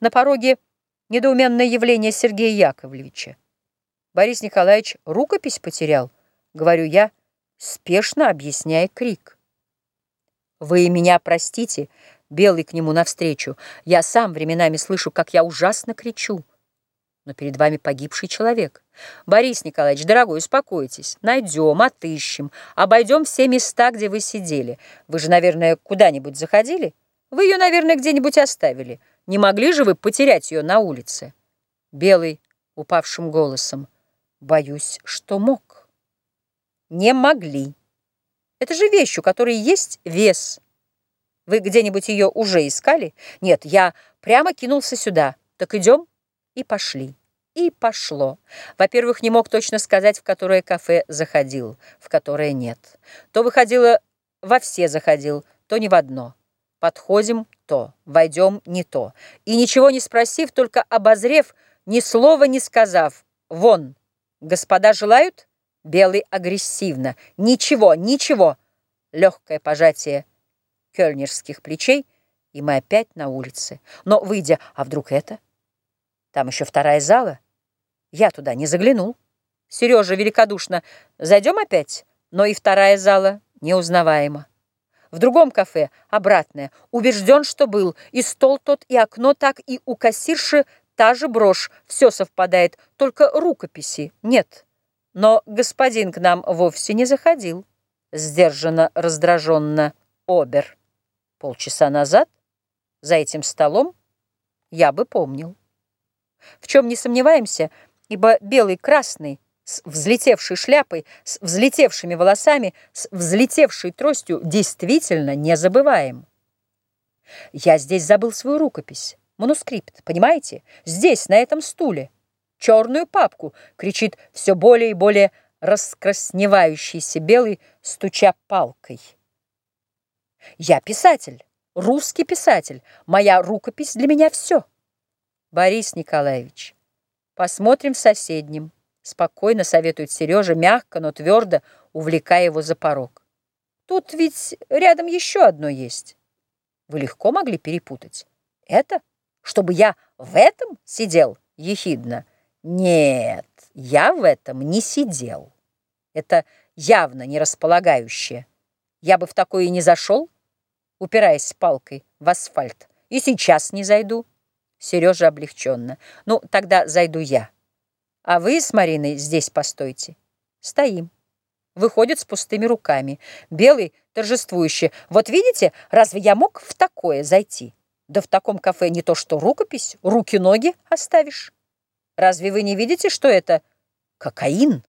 На пороге недоуменное явление Сергея Яковлевича. Борис Николаевич рукопись потерял, говорю я, спешно объясняя крик. Вы меня простите, белый к нему навстречу. Я сам временами слышу, как я ужасно кричу. Но перед вами погибший человек. Борис Николаевич, дорогой, успокойтесь. Найдем, отыщем, обойдем все места, где вы сидели. Вы же, наверное, куда-нибудь заходили? Вы ее, наверное, где-нибудь оставили. Не могли же вы потерять ее на улице? Белый упавшим голосом. Боюсь, что мог. Не могли. Это же вещь, у которой есть вес. Вы где-нибудь ее уже искали? Нет, я прямо кинулся сюда. Так идем? И пошли. И пошло. Во-первых, не мог точно сказать, в которое кафе заходил, в которое нет. То выходило, во все заходил, то не в одно. Подходим — то, войдем — не то. И ничего не спросив, только обозрев, ни слова не сказав, вон — Господа желают? Белый агрессивно. Ничего, ничего. Легкое пожатие кёльнерских плечей, и мы опять на улице. Но, выйдя, а вдруг это? Там еще вторая зала. Я туда не заглянул. Сережа великодушно. Зайдем опять? Но и вторая зала неузнаваема. В другом кафе обратное. Убежден, что был. И стол тот, и окно так, и у кассирши та же брошь, все совпадает, только рукописи нет. Но господин к нам вовсе не заходил. Сдержанно, раздраженно Обер. Полчаса назад за этим столом я бы помнил. В чем не сомневаемся, ибо белый-красный, с взлетевшей шляпой, с взлетевшими волосами, с взлетевшей тростью, действительно не забываем. Я здесь забыл свою рукопись манускрипт, понимаете? Здесь, на этом стуле. Черную папку, кричит все более и более раскрасневающийся белый, стуча палкой. Я писатель, русский писатель. Моя рукопись для меня все. Борис Николаевич, посмотрим в соседнем. Спокойно советует Сережа, мягко, но твердо, увлекая его за порог. Тут ведь рядом еще одно есть. Вы легко могли перепутать. Это чтобы я в этом сидел ехидно? Нет, я в этом не сидел. Это явно не располагающее. Я бы в такое и не зашел, упираясь палкой в асфальт. И сейчас не зайду. Сережа облегченно. Ну, тогда зайду я. А вы с Мариной здесь постойте. Стоим. Выходит с пустыми руками. Белый торжествующий. Вот видите, разве я мог в такое зайти? Да в таком кафе не то что рукопись, руки-ноги оставишь. Разве вы не видите, что это кокаин?